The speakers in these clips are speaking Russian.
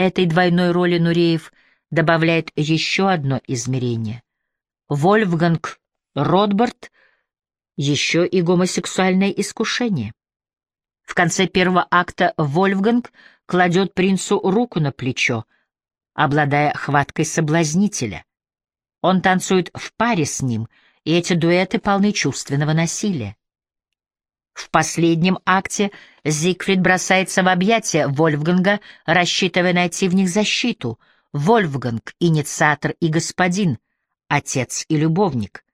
Этой двойной роли Нуреев добавляет еще одно измерение. Вольфганг Ротбард — еще и гомосексуальное искушение. В конце первого акта Вольфганг кладет принцу руку на плечо, обладая хваткой соблазнителя. Он танцует в паре с ним, и эти дуэты полны чувственного насилия. В последнем акте Зигфрид бросается в объятия Вольфганга, рассчитывая найти в них защиту. Вольфганг — инициатор и господин, отец и любовник.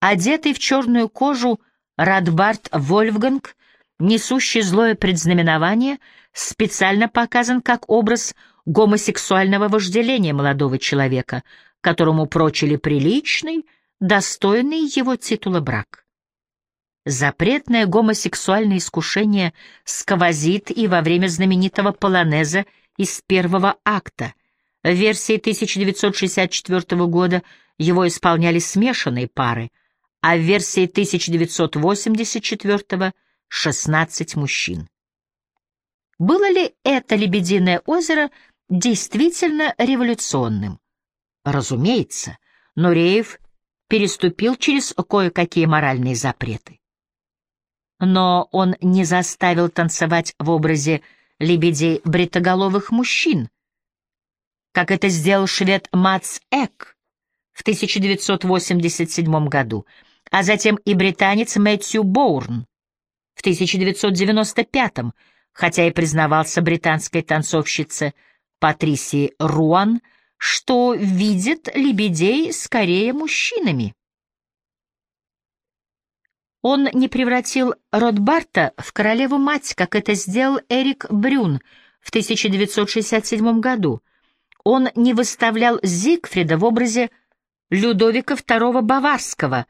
Одетый в черную кожу Радбарт Вольфганг, несущий злое предзнаменование, специально показан как образ гомосексуального вожделения молодого человека, которому прочили приличный, достойный его титула брак. Запретное гомосексуальное искушение сквозит и во время знаменитого полонеза из первого акта. В версии 1964 года его исполняли смешанные пары, а в версии 1984 — 16 мужчин. Было ли это «Лебединое озеро» действительно революционным? Разумеется, Нуреев переступил через кое-какие моральные запреты но он не заставил танцевать в образе лебедей бритоголовых мужчин, как это сделал швед Мац Эк в 1987 году, а затем и британец Мэтью Боурн в 1995, хотя и признавался британской танцовщице Патрисии Руан, что видит лебедей скорее мужчинами. Он не превратил Ротбарта в королеву-мать, как это сделал Эрик Брюн в 1967 году. Он не выставлял Зигфрида в образе Людовика II Баварского,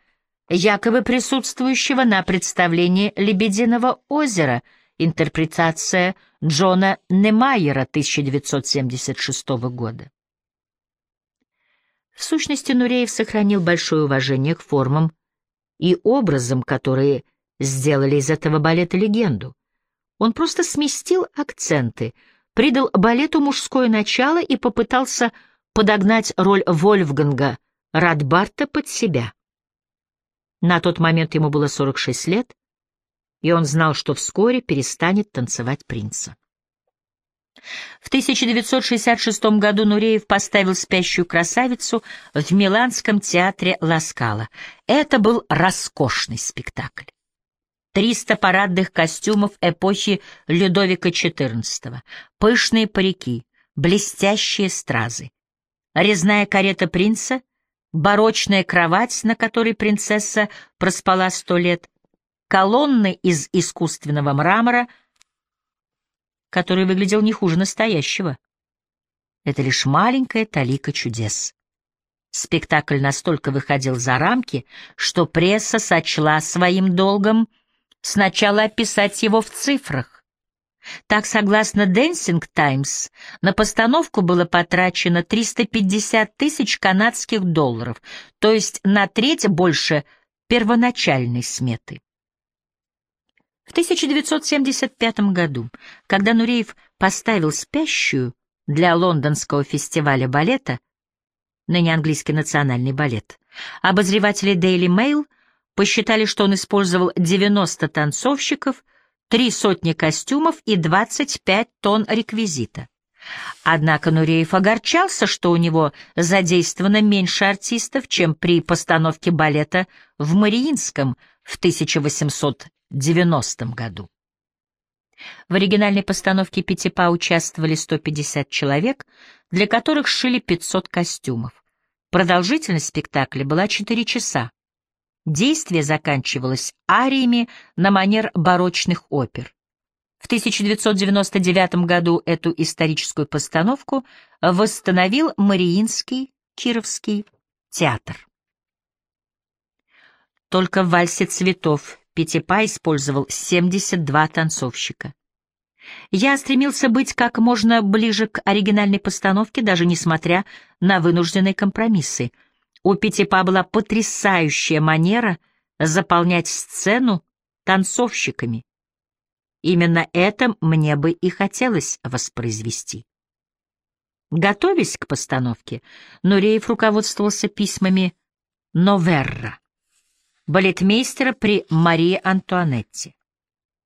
якобы присутствующего на представлении «Лебединого озера», интерпретация Джона Немайера 1976 года. В сущности, Нуреев сохранил большое уважение к формам и образом, которые сделали из этого балета легенду. Он просто сместил акценты, придал балету мужское начало и попытался подогнать роль Вольфганга Радбарта под себя. На тот момент ему было 46 лет, и он знал, что вскоре перестанет танцевать принца. В 1966 году Нуреев поставил «Спящую красавицу» в Миланском театре Ласкала. Это был роскошный спектакль. Триста парадных костюмов эпохи Людовика XIV, пышные парики, блестящие стразы, резная карета принца, барочная кровать, на которой принцесса проспала сто лет, колонны из искусственного мрамора — который выглядел не хуже настоящего. Это лишь маленькая талика чудес. Спектакль настолько выходил за рамки, что пресса сочла своим долгом сначала описать его в цифрах. Так, согласно Dancing Times, на постановку было потрачено 350 тысяч канадских долларов, то есть на треть больше первоначальной сметы. В 1975 году, когда Нуреев поставил «Спящую» для лондонского фестиваля балета, ныне английский национальный балет, обозреватели Daily Mail посчитали, что он использовал 90 танцовщиков, три сотни костюмов и 25 тонн реквизита. Однако Нуреев огорчался, что у него задействовано меньше артистов, чем при постановке балета в Мариинском в 1800 90 году. В оригинальной постановке Пятипа участвовали 150 человек, для которых сшили 500 костюмов. Продолжительность спектакля была 4 часа. Действие заканчивалось ариями на манер барочных опер. В 1999 году эту историческую постановку восстановил Мариинский Кировский театр. Только в «Вальсе цветов» Пятипа использовал 72 танцовщика. Я стремился быть как можно ближе к оригинальной постановке, даже несмотря на вынужденные компромиссы. У Пятипа была потрясающая манера заполнять сцену танцовщиками. Именно это мне бы и хотелось воспроизвести. Готовясь к постановке, Нуреев руководствовался письмами Новерра, балетмейстера при Марии Антуанетте,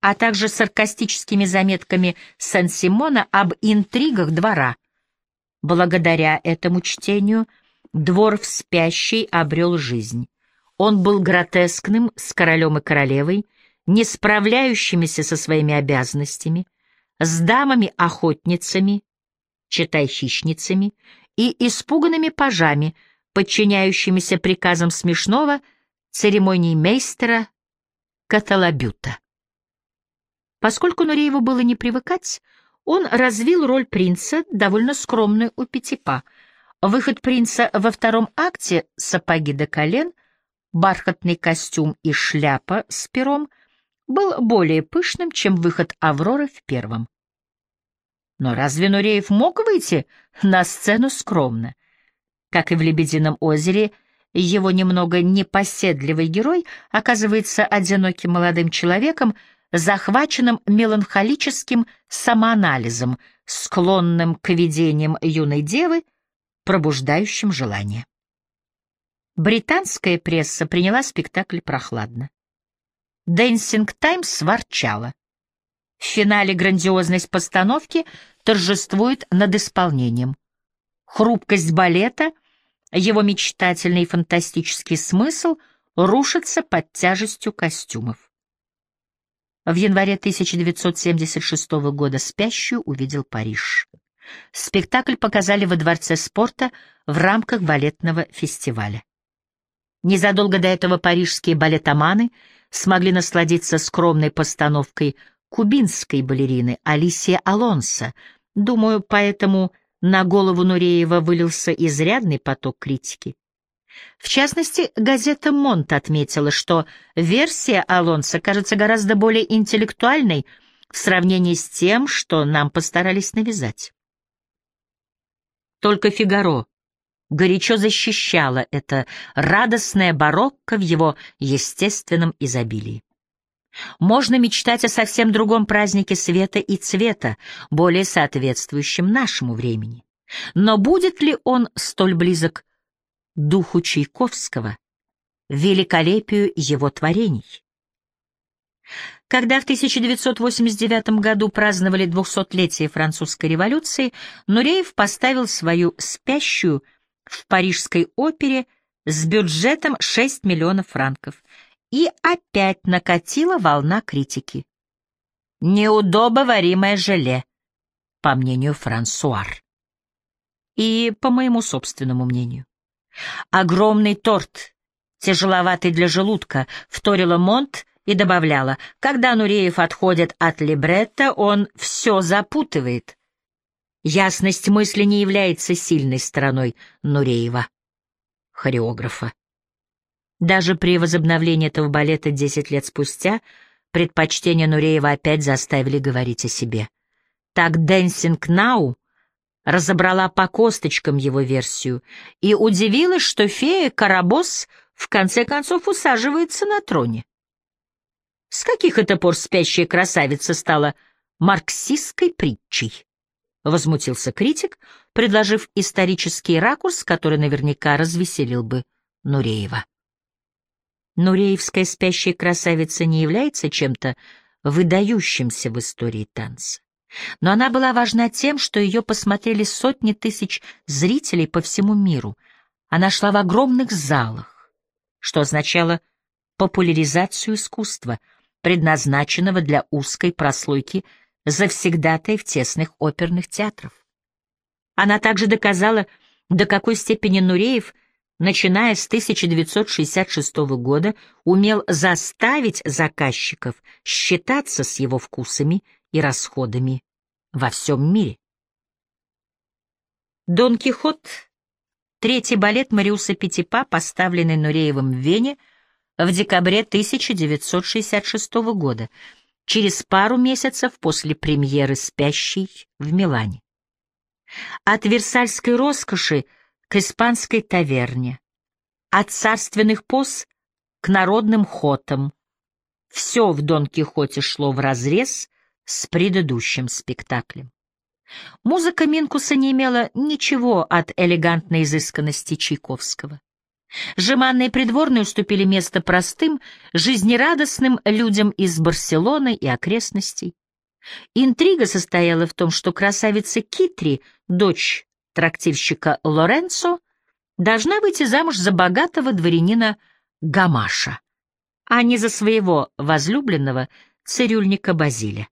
а также саркастическими заметками Сен-Симона об интригах двора. Благодаря этому чтению двор в спящей обрел жизнь. Он был гротескным с королем и королевой, не справляющимися со своими обязанностями, с дамами-охотницами, читай хищницами, и испуганными пажами, подчиняющимися приказам смешного церемонии мейстера Каталабюта. Поскольку Нурееву было не привыкать, он развил роль принца, довольно скромную у Пятипа. Выход принца во втором акте «Сапоги до колен», бархатный костюм и шляпа с пером был более пышным, чем выход Авроры в первом. Но разве Нуреев мог выйти на сцену скромно? Как и в «Лебедином озере», его немного непоседливый герой оказывается одиноким молодым человеком, захваченным меланхолическим самоанализом, склонным к видениям юной девы, пробуждающим желание. Британская пресса приняла спектакль прохладно. «Dancing Times» ворчала. В финале грандиозность постановки торжествует над исполнением. Хрупкость балета, его мечтательный и фантастический смысл рушатся под тяжестью костюмов. В январе 1976 года «Спящую» увидел Париж. Спектакль показали во Дворце спорта в рамках балетного фестиваля. Незадолго до этого парижские балетоманы смогли насладиться скромной постановкой кубинской балерины Алисия Алонсо. Думаю, поэтому на голову Нуреева вылился изрядный поток критики. В частности, газета «Монт» отметила, что версия Алонсо кажется гораздо более интеллектуальной в сравнении с тем, что нам постарались навязать. Только «Фигаро» горячо защищала это радостное барокко в его естественном изобилии. Можно мечтать о совсем другом празднике света и цвета, более соответствующем нашему времени. Но будет ли он столь близок духу Чайковского, великолепию его творений? Когда в 1989 году праздновали 200-летие французской революции, Нуреев поставил свою «спящую» в Парижской опере с бюджетом 6 миллионов франков — и опять накатила волна критики. Неудобоваримое желе, по мнению Франсуар. И по моему собственному мнению. Огромный торт, тяжеловатый для желудка, вторила Монт и добавляла, когда Нуреев отходит от либретто, он все запутывает. Ясность мысли не является сильной стороной Нуреева, хореографа. Даже при возобновлении этого балета 10 лет спустя предпочтения Нуреева опять заставили говорить о себе. Так «Dancing Now» разобрала по косточкам его версию и удивилась, что фея Карабос в конце концов усаживается на троне. С каких это пор спящая красавица стала марксистской притчей? Возмутился критик, предложив исторический ракурс, который наверняка развеселил бы Нуреева. Нуреевская спящая красавица не является чем-то выдающимся в истории танца. Но она была важна тем, что ее посмотрели сотни тысяч зрителей по всему миру. Она шла в огромных залах, что означало популяризацию искусства, предназначенного для узкой прослойки завсегдатой в тесных оперных театров. Она также доказала, до какой степени Нуреев — начиная с 1966 года, умел заставить заказчиков считаться с его вкусами и расходами во всем мире. Дон Кихот — третий балет Мариуса Петипа, поставленный Нуреевым в Вене в декабре 1966 года, через пару месяцев после премьеры «Спящий» в Милане. От версальской роскоши — к испанской таверне, от царственных поз к народным хотам. Все в Дон Кихоте шло вразрез с предыдущим спектаклем. Музыка Минкуса не имела ничего от элегантной изысканности Чайковского. Жеманные придворные уступили место простым, жизнерадостным людям из Барселоны и окрестностей. Интрига состояла в том, что красавица Китри, дочь трактирщика Лоренцо, должна выйти замуж за богатого дворянина Гамаша, а не за своего возлюбленного цирюльника Базиля.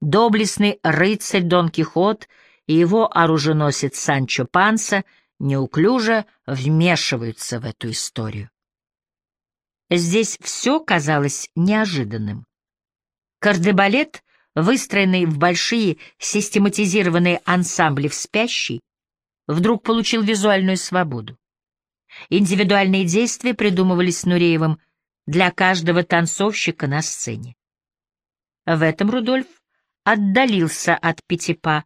Доблестный рыцарь Дон Кихот и его оруженосец Санчо Панса неуклюже вмешиваются в эту историю. Здесь все казалось неожиданным. Кардебалет, выстроенный в большие систематизированные ансамбли в спящий, вдруг получил визуальную свободу. Индивидуальные действия придумывались Нуреевым для каждого танцовщика на сцене. В этом Рудольф отдалился от Пятипа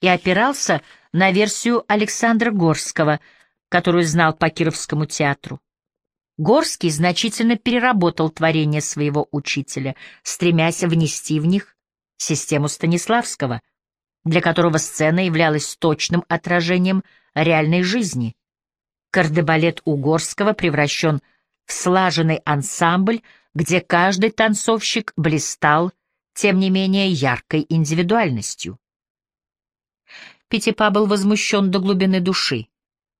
и опирался на версию Александра Горского, которую знал по Кировскому театру. Горский значительно переработал творения своего учителя, стремясь внести в них систему Станиславского, для которого сцена являлась точным отражением реальной жизни. Кардебалет у Горского превращен в слаженный ансамбль, где каждый танцовщик блистал тем не менее яркой индивидуальностью. Пятипа был возмущен до глубины души,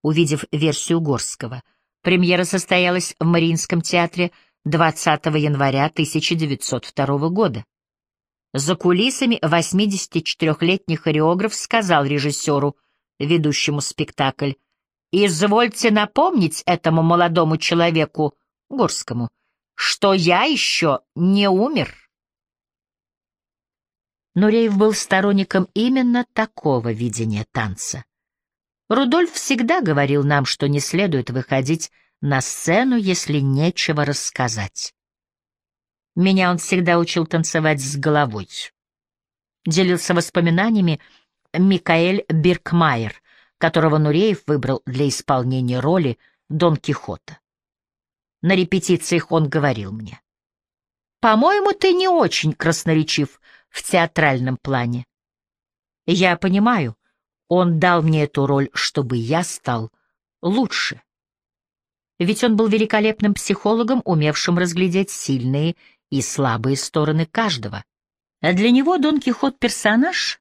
увидев версию Горского. Премьера состоялась в Мариинском театре 20 января 1902 года. За кулисами 84-летний хореограф сказал режиссеру, ведущему спектакль, «Извольте напомнить этому молодому человеку, Горскому, что я еще не умер». Нуреев был сторонником именно такого видения танца. Рудольф всегда говорил нам, что не следует выходить на сцену, если нечего рассказать. Меня он всегда учил танцевать с головой. Делился воспоминаниями Микаэль Биркмайер, которого Нуреев выбрал для исполнения роли Дон Кихота. На репетициях он говорил мне. «По-моему, ты не очень красноречив в театральном плане. Я понимаю, он дал мне эту роль, чтобы я стал лучше. Ведь он был великолепным психологом, умевшим разглядеть сильные и слабые стороны каждого. А для него Дон Кихот — персонаж,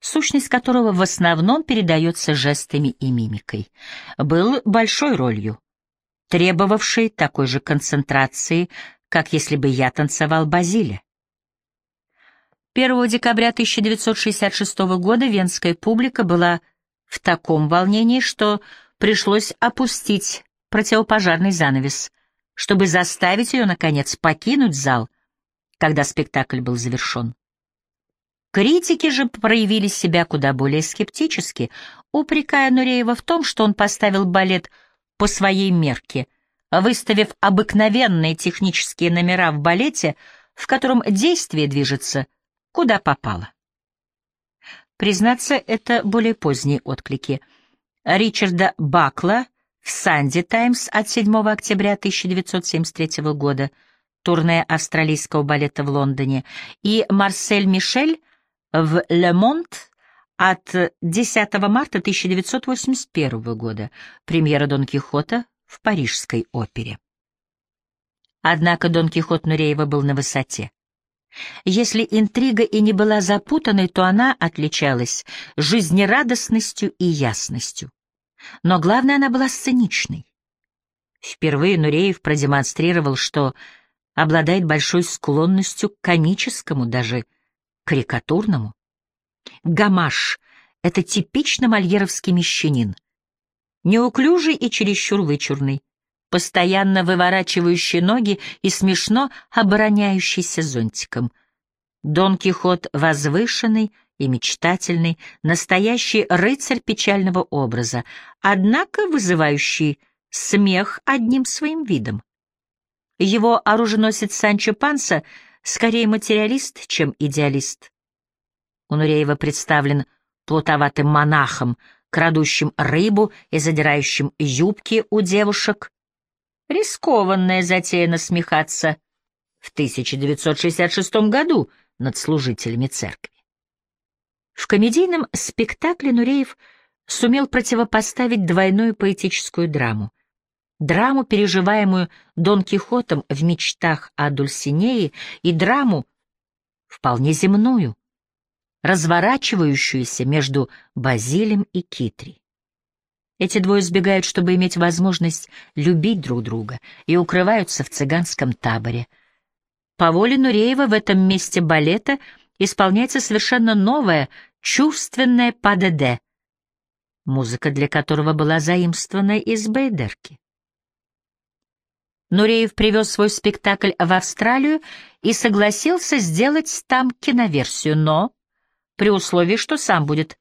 сущность которого в основном передается жестами и мимикой, был большой ролью, требовавшей такой же концентрации, как если бы я танцевал Базиля. 1 декабря 1966 года венская публика была в таком волнении, что пришлось опустить противопожарный занавес, чтобы заставить ее, наконец, покинуть зал, когда спектакль был завершен. Критики же проявили себя куда более скептически, упрекая Нуреева в том, что он поставил балет по своей мерке, выставив обыкновенные технические номера в балете, в котором действие движется – куда попало. Признаться, это более поздние отклики. Ричарда Бакла в «Санди Таймс» от 7 октября 1973 года, турне австралийского балета в Лондоне, и Марсель Мишель в «Ле Монт» от 10 марта 1981 года, премьера Дон Кихота в Парижской опере. Однако Дон Кихот Нуреева был на высоте. Если интрига и не была запутанной, то она отличалась жизнерадостностью и ясностью. Но главное, она была сценичной. Впервые Нуреев продемонстрировал, что обладает большой склонностью к комическому, даже карикатурному. Гамаш — это типично мальеровский мещанин. Неуклюжий и чересчур вычурный постоянно выворачивающий ноги и смешно обороняющийся зонтиком. Дон Кихот возвышенный и мечтательный, настоящий рыцарь печального образа, однако вызывающий смех одним своим видом. Его оруженосец Санчо Панса скорее материалист, чем идеалист. У Нуреева представлен плутоватым монахом, крадущим рыбу и задирающим юбки у девушек, Рискованная затея насмехаться в 1966 году над служителями церкви. В комедийном спектакле Нуреев сумел противопоставить двойную поэтическую драму. Драму, переживаемую Дон Кихотом в мечтах о Дульсинее, и драму, вполне земную, разворачивающуюся между Базилем и Китри. Эти двое сбегают, чтобы иметь возможность любить друг друга, и укрываются в цыганском таборе. По воле Нуреева в этом месте балета исполняется совершенно новое, чувственное ПДД, музыка для которого была заимствована из Бейдерки. Нуреев привез свой спектакль в Австралию и согласился сделать там киноверсию, но при условии, что сам будет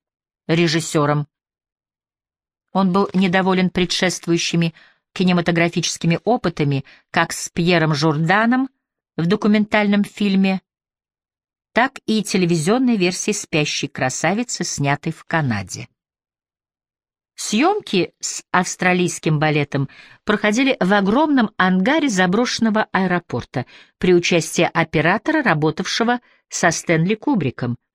режиссером. Он был недоволен предшествующими кинематографическими опытами, как с Пьером Журданом в документальном фильме, так и телевизионной версией «Спящей красавицы», снятой в Канаде. Съемки с австралийским балетом проходили в огромном ангаре заброшенного аэропорта при участии оператора, работавшего со Стэнли Кубриком —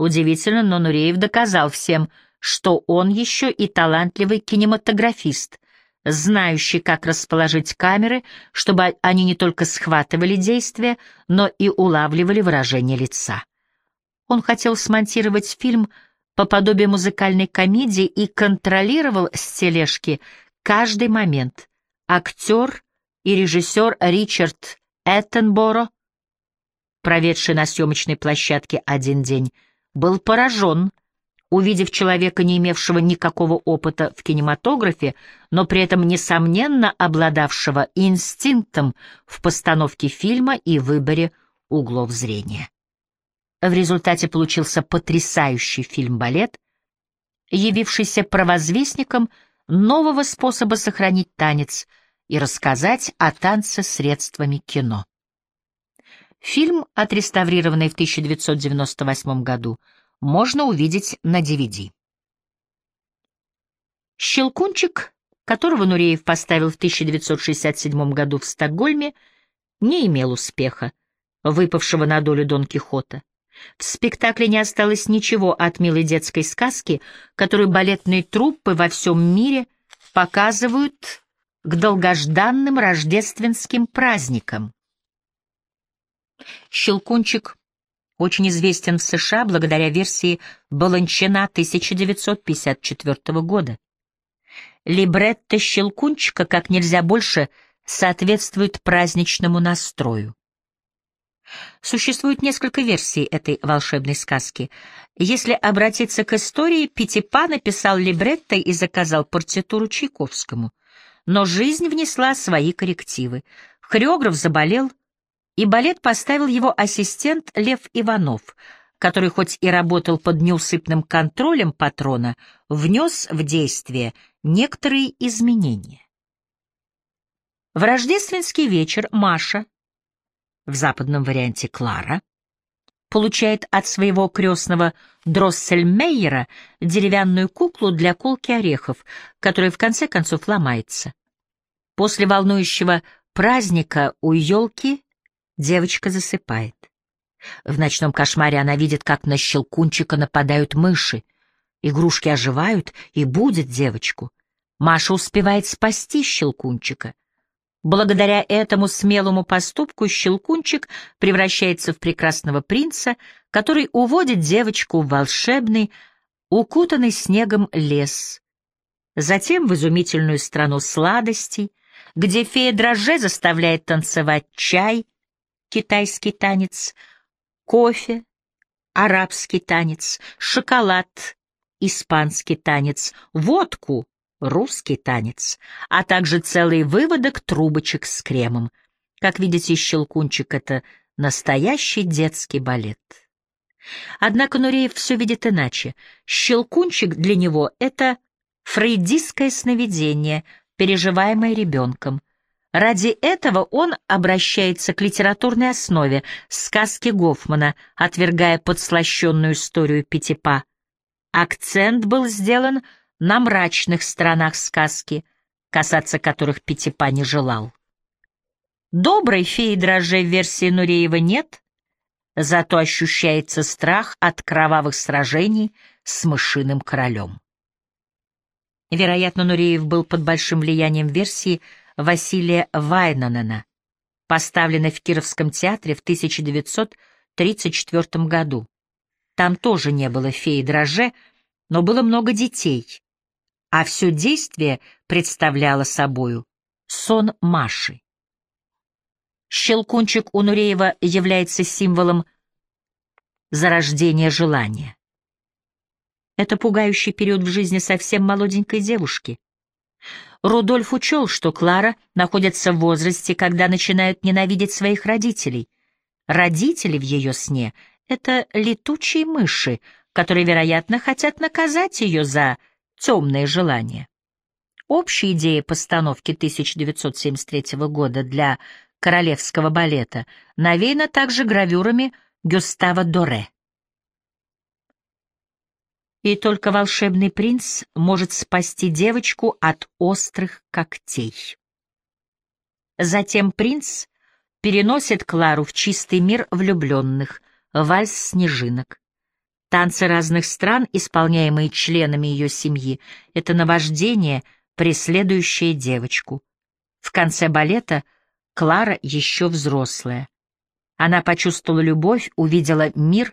Удивительно, но Нуреев доказал всем, что он еще и талантливый кинематографист, знающий, как расположить камеры, чтобы они не только схватывали действия, но и улавливали выражение лица. Он хотел смонтировать фильм по подобию музыкальной комедии и контролировал с тележки каждый момент. Актер и режиссер Ричард Эттенборо, проведший на съемочной площадке один день, был поражен, увидев человека, не имевшего никакого опыта в кинематографе, но при этом, несомненно, обладавшего инстинктом в постановке фильма и выборе углов зрения. В результате получился потрясающий фильм-балет, явившийся провозвестником нового способа сохранить танец и рассказать о танце средствами кино. Фильм, отреставрированный в 1998 году, можно увидеть на DVD. «Щелкунчик», которого Нуреев поставил в 1967 году в Стокгольме, не имел успеха, выпавшего на долю Дон Кихота. В спектакле не осталось ничего от милой детской сказки, которую балетные труппы во всем мире показывают к долгожданным рождественским праздникам. Щелкунчик очень известен в США благодаря версии Баланчина 1954 года. Либретто Щелкунчика как нельзя больше соответствует праздничному настрою. Существует несколько версий этой волшебной сказки. Если обратиться к истории, Пятипа написал либретто и заказал партитуру Чайковскому. Но жизнь внесла свои коррективы. Хореограф заболел, и балет поставил его ассистент Лев Иванов, который хоть и работал под неусыпным контролем патрона, внес в действие некоторые изменения. В рождественский вечер Маша, в западном варианте Клара, получает от своего крестного Дроссельмейера деревянную куклу для колки орехов, которая в конце концов ломается. После волнующего праздника у елки Девочка засыпает. В ночном кошмаре она видит, как на щелкунчика нападают мыши. Игрушки оживают и будет девочку. Маша успевает спасти щелкунчика. Благодаря этому смелому поступку щелкунчик превращается в прекрасного принца, который уводит девочку в волшебный, укутанный снегом лес. Затем в изумительную страну сладостей, где фея дрожже заставляет танцевать чай — китайский танец, кофе, арабский танец, шоколад, испанский танец, водку, русский танец, а также целый выводок трубочек с кремом. Как видите, щелкунчик — это настоящий детский балет. Однако Нуреев все видит иначе. Щелкунчик для него — это фрейдистское сновидение, переживаемое ребенком — Ради этого он обращается к литературной основе сказки Гофмана, отвергая подслащенную историю Пятипа. Акцент был сделан на мрачных сторонах сказки, касаться которых Пятипа не желал. Доброй феи дрожжей в версии Нуреева нет, зато ощущается страх от кровавых сражений с мышиным королем. Вероятно, Нуреев был под большим влиянием версии Василия Вайнанена, поставленной в Кировском театре в 1934 году. Там тоже не было феи дроже, но было много детей, а все действие представляло собою сон Маши. Щелкунчик у Нуреева является символом зарождения желания. Это пугающий период в жизни совсем молоденькой девушки. Рудольф учел, что Клара находится в возрасте, когда начинают ненавидеть своих родителей. Родители в ее сне — это летучие мыши, которые, вероятно, хотят наказать ее за темные желания. Общая идея постановки 1973 года для королевского балета навеяна также гравюрами Гюстава Доре. И только волшебный принц может спасти девочку от острых когтей. Затем принц переносит Клару в чистый мир влюбленных, вальс снежинок. Танцы разных стран, исполняемые членами ее семьи, — это наваждение, преследующее девочку. В конце балета Клара еще взрослая. Она почувствовала любовь, увидела мир,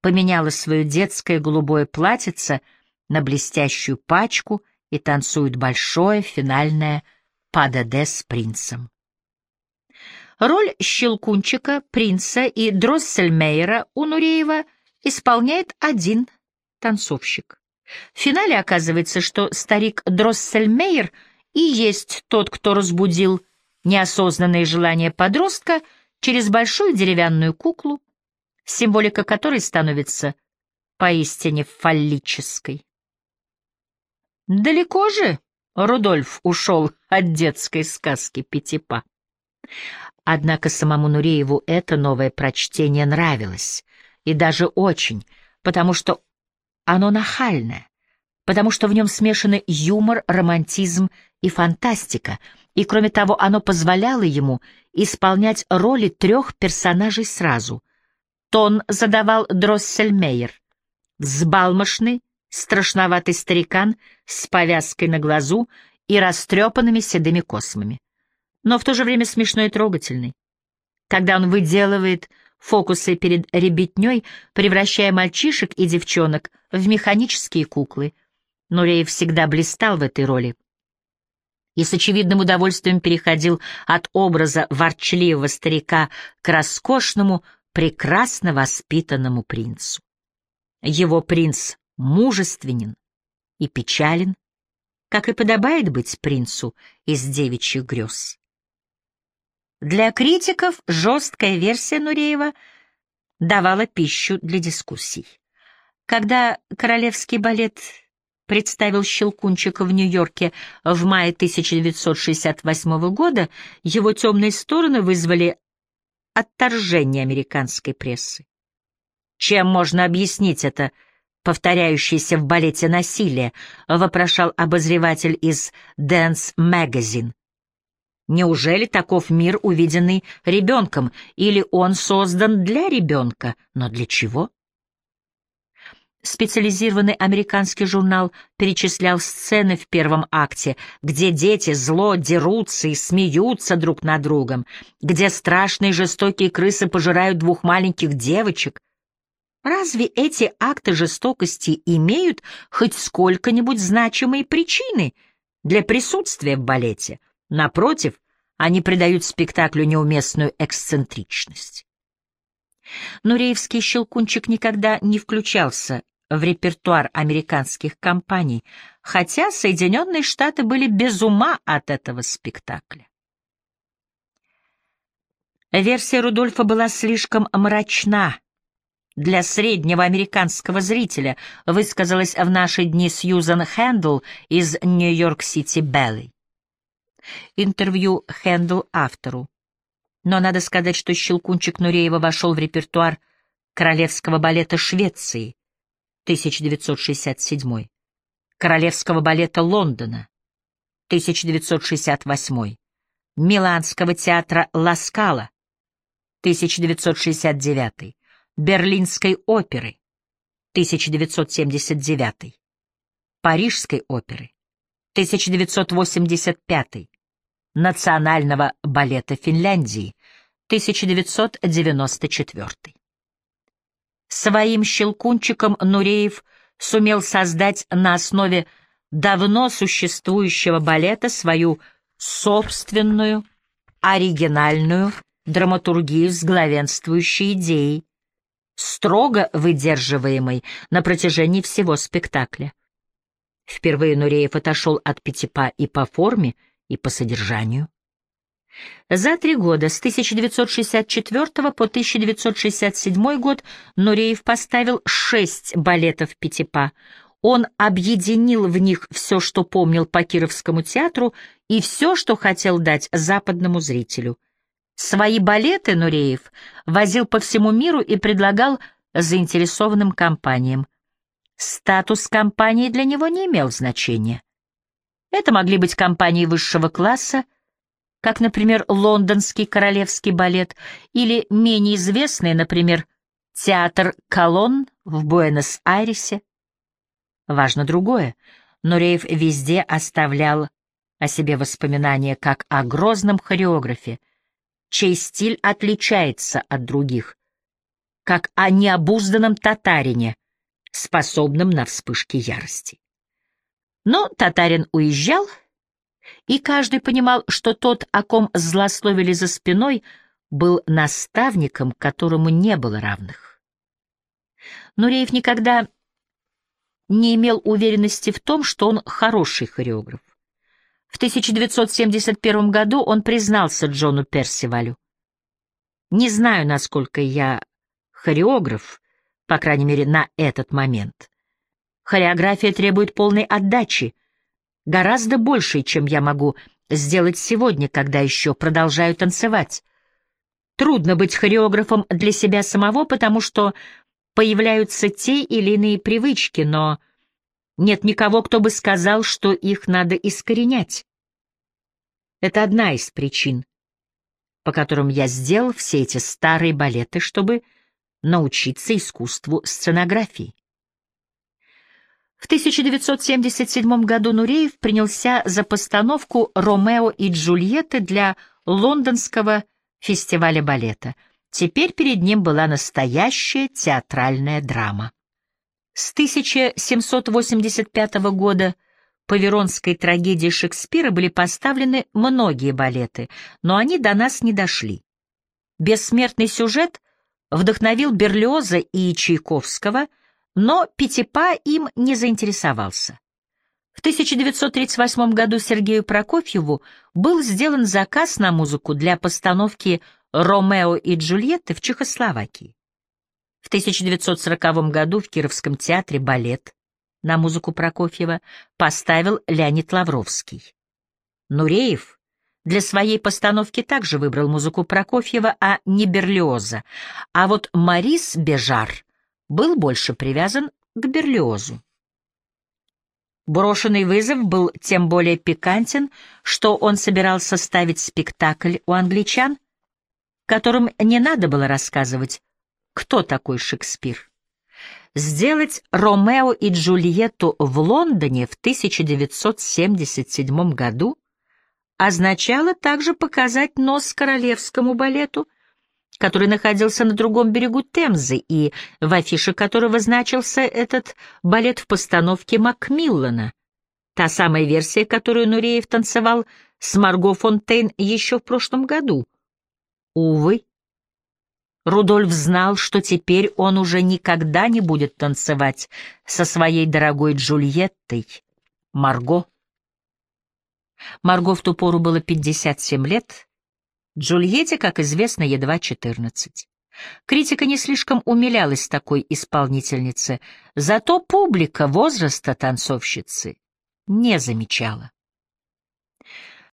поменяла свое детское голубое платьице на блестящую пачку и танцует большое финальное пададе с принцем. Роль Щелкунчика, принца и Дроссельмейера у Нуреева исполняет один танцовщик. В финале оказывается, что старик Дроссельмейер и есть тот, кто разбудил неосознанные желания подростка через большую деревянную куклу, символика которой становится поистине фаллической. Далеко же Рудольф ушел от детской сказки Пятипа. Однако самому Нурееву это новое прочтение нравилось, и даже очень, потому что оно нахальное, потому что в нем смешаны юмор, романтизм и фантастика, и, кроме того, оно позволяло ему исполнять роли трех персонажей сразу — Тон задавал Дроссельмейер. Взбалмошный, страшноватый старикан с повязкой на глазу и растрепанными седыми космами. Но в то же время смешной и трогательный. Когда он выделывает фокусы перед ребятней, превращая мальчишек и девчонок в механические куклы. Нуреев всегда блистал в этой роли и с очевидным удовольствием переходил от образа ворчливого старика к роскошному, прекрасно воспитанному принцу. Его принц мужественен и печален, как и подобает быть принцу из девичьих грез. Для критиков жесткая версия Нуреева давала пищу для дискуссий. Когда королевский балет представил Щелкунчика в Нью-Йорке в мае 1968 года, его темные стороны вызвали отторжение американской прессы. Чем можно объяснить это повторяющееся в балете насилие, вопрошал обозреватель из Dance Magazine. Неужели таков мир, увиденный ребенком, или он создан для ребенка, но для чего? Специализированный американский журнал перечислял сцены в первом акте, где дети зло дерутся и смеются друг над другом, где страшные жестокие крысы пожирают двух маленьких девочек. Разве эти акты жестокости имеют хоть сколько-нибудь значимые причины для присутствия в балете? Напротив, они придают спектаклю неуместную эксцентричность. Нуреевский щелкунчик никогда не включался в репертуар американских компаний, хотя Соединенные Штаты были без ума от этого спектакля. Версия Рудольфа была слишком мрачна для среднего американского зрителя, высказалась в наши дни Сьюзан Хэндл из Нью-Йорк-Сити Белли. Интервью Хэндл автору. Но надо сказать, что Щелкунчик Нуреева вошел в репертуар королевского балета Швеции, 1967, Королевского балета Лондона, 1968, Миланского театра Ласкала, 1969, Берлинской оперы 1979, Парижской оперы 1985, Национального балета Финляндии 1994. Своим щелкунчиком Нуреев сумел создать на основе давно существующего балета свою собственную, оригинальную драматургию с главенствующей идеей, строго выдерживаемой на протяжении всего спектакля. Впервые Нуреев отошел от Пятипа и по форме, и по содержанию. За три года, с 1964 по 1967 год, Нуреев поставил шесть балетов Пятипа. Он объединил в них все, что помнил по Кировскому театру, и все, что хотел дать западному зрителю. Свои балеты Нуреев возил по всему миру и предлагал заинтересованным компаниям. Статус компании для него не имел значения. Это могли быть компании высшего класса, как, например, лондонский королевский балет или менее известный, например, театр Колон в Буэнос-Айресе. Важно другое. Нуреев везде оставлял о себе воспоминания как о грозном хореографе, чей стиль отличается от других, как о необузданном татарине, способном на вспышки ярости. Но татарин уезжал, и каждый понимал, что тот, о ком злословили за спиной, был наставником, которому не было равных. Нуреев никогда не имел уверенности в том, что он хороший хореограф. В 1971 году он признался Джону Персивалю. «Не знаю, насколько я хореограф, по крайней мере, на этот момент. Хореография требует полной отдачи, гораздо большей, чем я могу сделать сегодня, когда еще продолжаю танцевать. Трудно быть хореографом для себя самого, потому что появляются те или иные привычки, но нет никого, кто бы сказал, что их надо искоренять. Это одна из причин, по которым я сделал все эти старые балеты, чтобы научиться искусству сценографии. В 1977 году Нуреев принялся за постановку «Ромео и Джульетты» для лондонского фестиваля балета. Теперь перед ним была настоящая театральная драма. С 1785 года по Веронской трагедии Шекспира были поставлены многие балеты, но они до нас не дошли. Бессмертный сюжет вдохновил Берлиоза и Чайковского — но Пятипа им не заинтересовался. В 1938 году Сергею Прокофьеву был сделан заказ на музыку для постановки «Ромео и Джульетты» в Чехословакии. В 1940 году в Кировском театре балет на музыку Прокофьева поставил Леонид Лавровский. Нуреев для своей постановки также выбрал музыку Прокофьева, а не Берлиоза, а вот Марис Бежар был больше привязан к Берлиозу. Брошенный вызов был тем более пикантен, что он собирался ставить спектакль у англичан, которым не надо было рассказывать, кто такой Шекспир. Сделать Ромео и Джульетту в Лондоне в 1977 году означало также показать нос королевскому балету — который находился на другом берегу Темзы и в афише которого значился этот балет в постановке Макмиллана, та самая версия, которую Нуреев танцевал с Марго Фонтейн еще в прошлом году. Увы, Рудольф знал, что теперь он уже никогда не будет танцевать со своей дорогой Джульеттой, Марго. Марго в ту пору было 57 лет, Джульетте, как известно, едва 14. Критика не слишком умилялась такой исполнительнице, зато публика возраста танцовщицы не замечала.